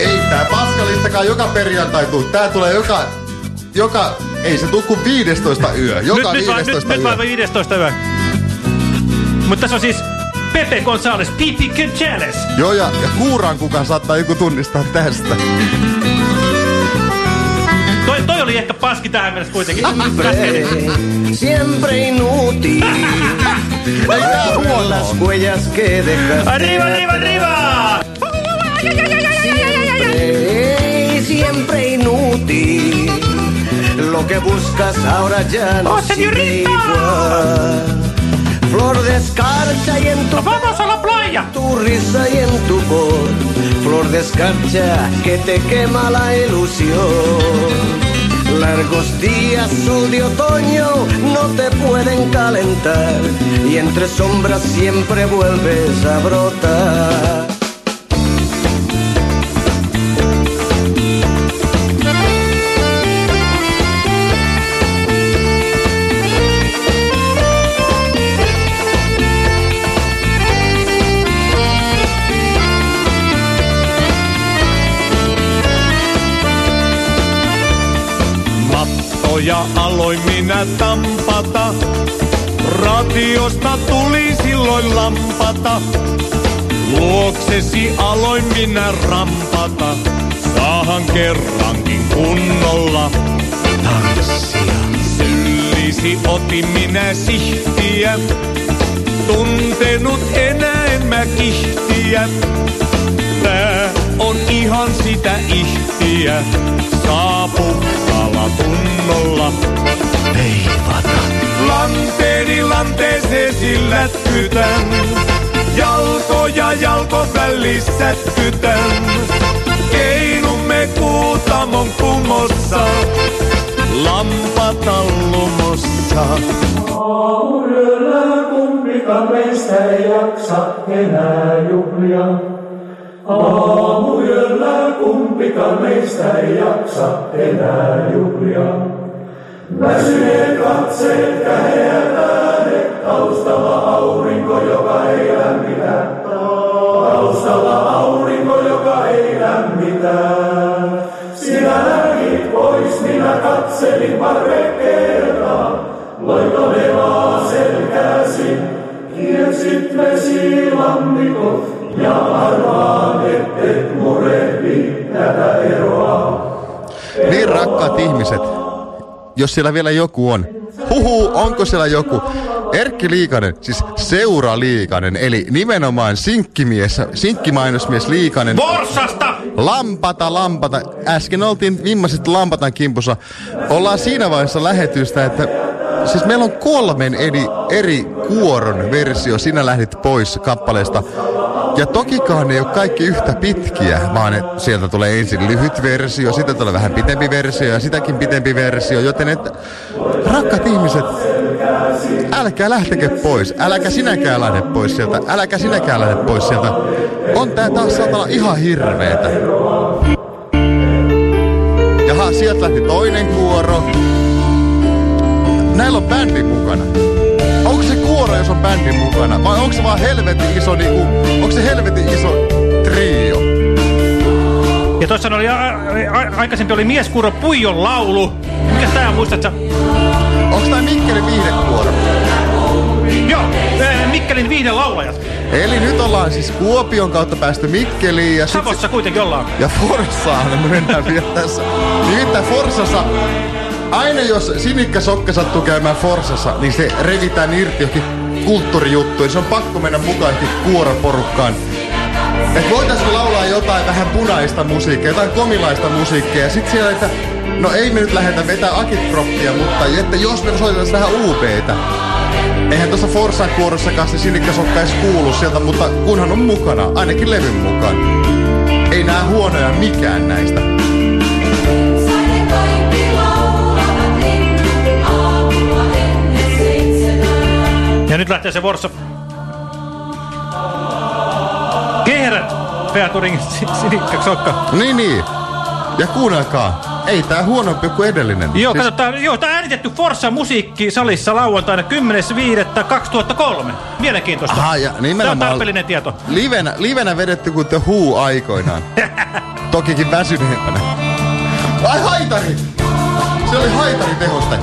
ei tää paskalistakaan joka perjantai tuu. Tää tulee joka... Joka, ei se tuu kuin 15 yö. Joka nyt, nyt, vaan- 15 nyt, nyt yö. vaan 15 yö. Mutta tässä on siis Pepe González, Pipi González. Joo, ja, ja kuuraan kukaan saattaa joku tunnistaa tästä. Toi, toi oli ehkä paski tähän mennessä kuitenkin. Siempre, siempre inútil. Las huellas que dejaste. Arriba, arriba, arriba. Siempre, siempre inútil. Lo que buscas ahora ya no ¡Oh, señorita! Flor de escarcha y en tu ¡Vamos a la playa! tu risa y en tu voz. Flor de escarcha que te quema la ilusión. Largos días, de otoño, no te pueden calentar. Y entre sombras siempre vuelves a brotar. Mattoja aloin minä tampata. Radiosta tuli silloin lampata. Luoksesi aloin minä rampata. Saahan kerrankin kunnolla tanssia. Syllisi otin minä sihtiä. Tuntenut enää en mä kihtiä. Tää ihan sitä ihtiä. Saapukalla tunnolla veivata. Lanteeni lanteeseen sillä tytän. Jalkoja jalko välissä tytän. Keinumme kuutamon kumossa. Lampatalumossa. Aamuyöllä kumpikaan meistä ei jaksa enää juhlia. Aamuyöllä kumpikaan meistä ei jaksa enää juhlia. Väsyneet katseet käheät äänet, taustalla aurinko, joka ei lämmitä. Taustalla aurinko, joka ei lämmitä. Sinä lähdit pois, minä katselin pari kertaa. Loitonelaa selkäsi, kiersit vesilammikot ja arvaan, et, et murehdi tätä eroa. Niin rakkaat ihmiset, jos siellä vielä joku on. Huhu, onko siellä joku? Erkki Liikanen, siis Seura Liikanen, eli nimenomaan sinkkimies, sinkkimainosmies Liikanen. Vorsasta! Lampata, lampata. Äsken oltiin viimeiset lampatan kimpussa. Ollaan siinä vaiheessa lähetystä, että siis meillä on kolmen eri, eri kuoron versio. Sinä lähdit pois kappaleesta. Ja tokikaan ne ei ole kaikki yhtä pitkiä, vaan sieltä tulee ensin lyhyt versio, sitten tulee vähän pitempi versio ja sitäkin pitempi versio, joten että rakkaat ihmiset, älkää lähtekö pois, äläkä sinäkään lähde pois sieltä, äläkä sinäkään lähde pois sieltä. On tää taas saatana ihan hirveetä. Jaha, sieltä lähti toinen kuoro. Näillä on bändi mukana. Kuoro, jos on bändi mukana? Vai onko se vaan helvetin iso niinku, onko se helvetin iso trio? Ja tuossa oli, a, a, aikaisempi oli mieskuuro Puijon laulu. Mikä tää muistat sä? Onko tää Mikkelin viihdekuoro? Joo, eh, Mikkelin viiden laulajat. Eli nyt ollaan siis Kuopion kautta päästy Mikkeliin ja sit Savossa kuitenkin ollaan. Ja Forssaan me mennään vielä tässä. Nimittäin Forsassa, aina jos Sinikka Sokka sattuu käymään Forsassa, niin se revitään irti johonkin kulttuurijuttuun. Se on pakko mennä mukaan johonkin kuoroporukkaan. Et voitaisko laulaa jotain vähän punaista musiikkia, jotain komilaista musiikkia. Sit siellä, että no ei me nyt lähdetä vetää akitproppia, mutta että jos me soitetaan vähän UBtä. Eihän tuossa Forsan kuorossakaan se Sinikka Sokka edes kuulu sieltä, mutta kunhan on mukana, ainakin levyn mukaan. Ei nää huonoja mikään näistä. Ja nyt lähtee se Vorsa. Kehrä Featuring Sinikka Sokka. Niin, niin. Ja kuunnelkaa, ei tää huonompi kuin edellinen. Joo, Siis- katsotaan, joo, tää on äänitetty Forssa musiikkisalissa lauantaina 10.5.2003. Mielenkiintoista. Aha, ja Tämä on nimenomaan tarpeellinen tieto. livenä, livenä vedetty kuin The Who aikoinaan. Tokikin väsyneempänä. Ai haitari! Se oli haitari tehoste.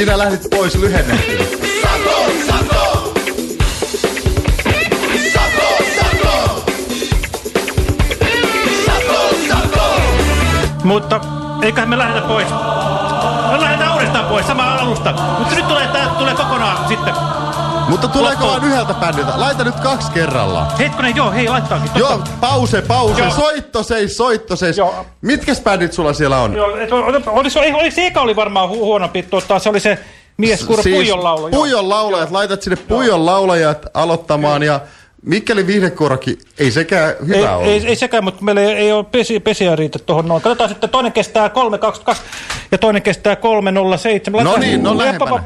Sinä lähdit pois lyhennettynä. Mutta eiköhän me lähdetä pois. Me lähdetään uudestaan pois, sama alusta. Mutta nyt tulee, tää tulee kokonaan sitten. Mutta tuleeko vaan yhdeltä bändiltä? Laita nyt kaksi kerrallaan. Hetkonen, joo, hei, laittaakin. Joo, pause, pause, Joo. soitto seis, soitto seis. Mitkäs bändit sulla siellä on? Joo, et, oliko, oliko, se eka oli varmaan hu huonompi, tota, se oli se mies kuuro Siis Puijon laulu. joo. Puijon laulajat, laitat sinne Puijon laulajat aloittamaan ja Mikkelin viihdekuorokin, ei sekään hyvä Ei, ole. ei, ei sekään, mutta meillä ei, ei ole pesi, pesiä riitä tuohon noin. Katsotaan sitten, toinen kestää 3.22 ja toinen kestää 3.07. No niin, no lähempänä.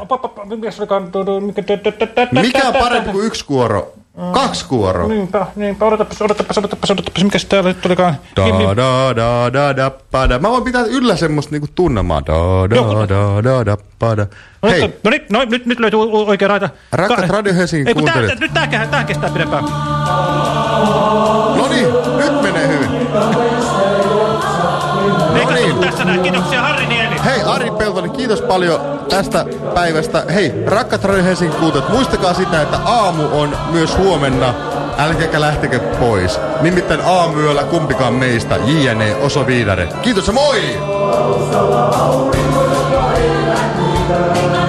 Mikä on parempi kuin yksi kuoro? Kaksi kuoroa. Niinpä, niinpä. Odotapas, odotapas, odotapas, odotapas. Mikäs täällä nyt tulikaan? Da da da da da pa da. Mä voin pitää yllä semmoista niinku tunnelmaa. Da da da da da pa da. No, Hei, nyt, no, nyt, no, nyt, nyt löytyy oikea raita. Rakkaat Ka- Radio Helsingin Ei, kun tää, kuuntelijat. nyt tää, tää kestää pidempään. no niin, nyt menee hyvin. Eikä niin. niin. tässä näin. Kiitoksia Harri Niemi. Hei Ari Peltonen, kiitos paljon tästä päivästä. Hei, rakkaat Radio Helsingin kuuntelijat, muistakaa sitä, että aamu on myös huomenna. Älkääkä lähtekö pois. Nimittäin aamuyöllä kumpikaan meistä, JNE Oso Viidare. Kiitos ja moi! Mitäs tässä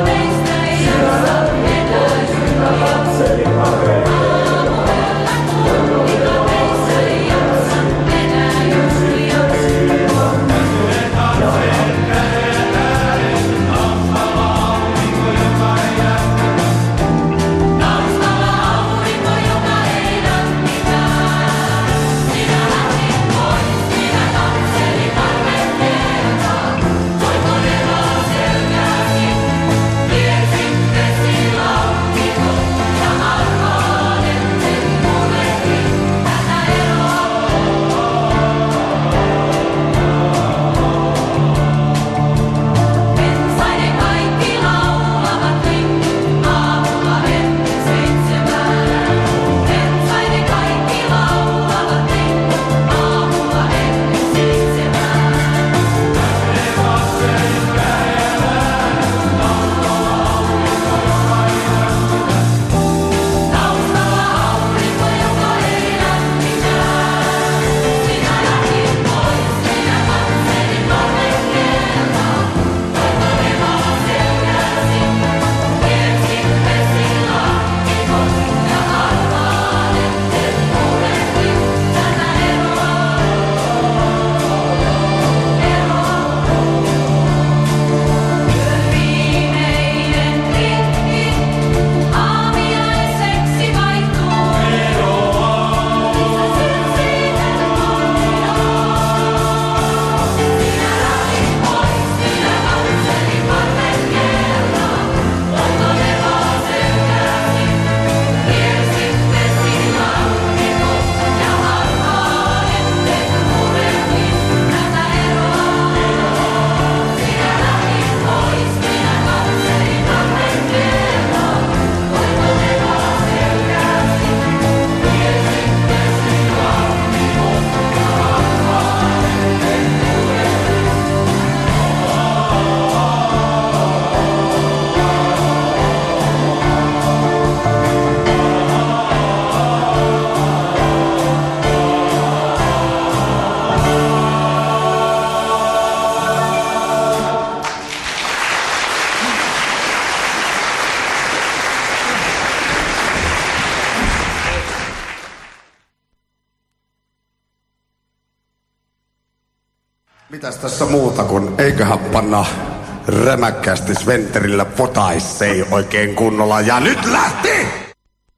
muuta kuin eiköhän panna rämäkkäästi Sventerillä potaissei oikein kunnolla. Ja nyt lähti!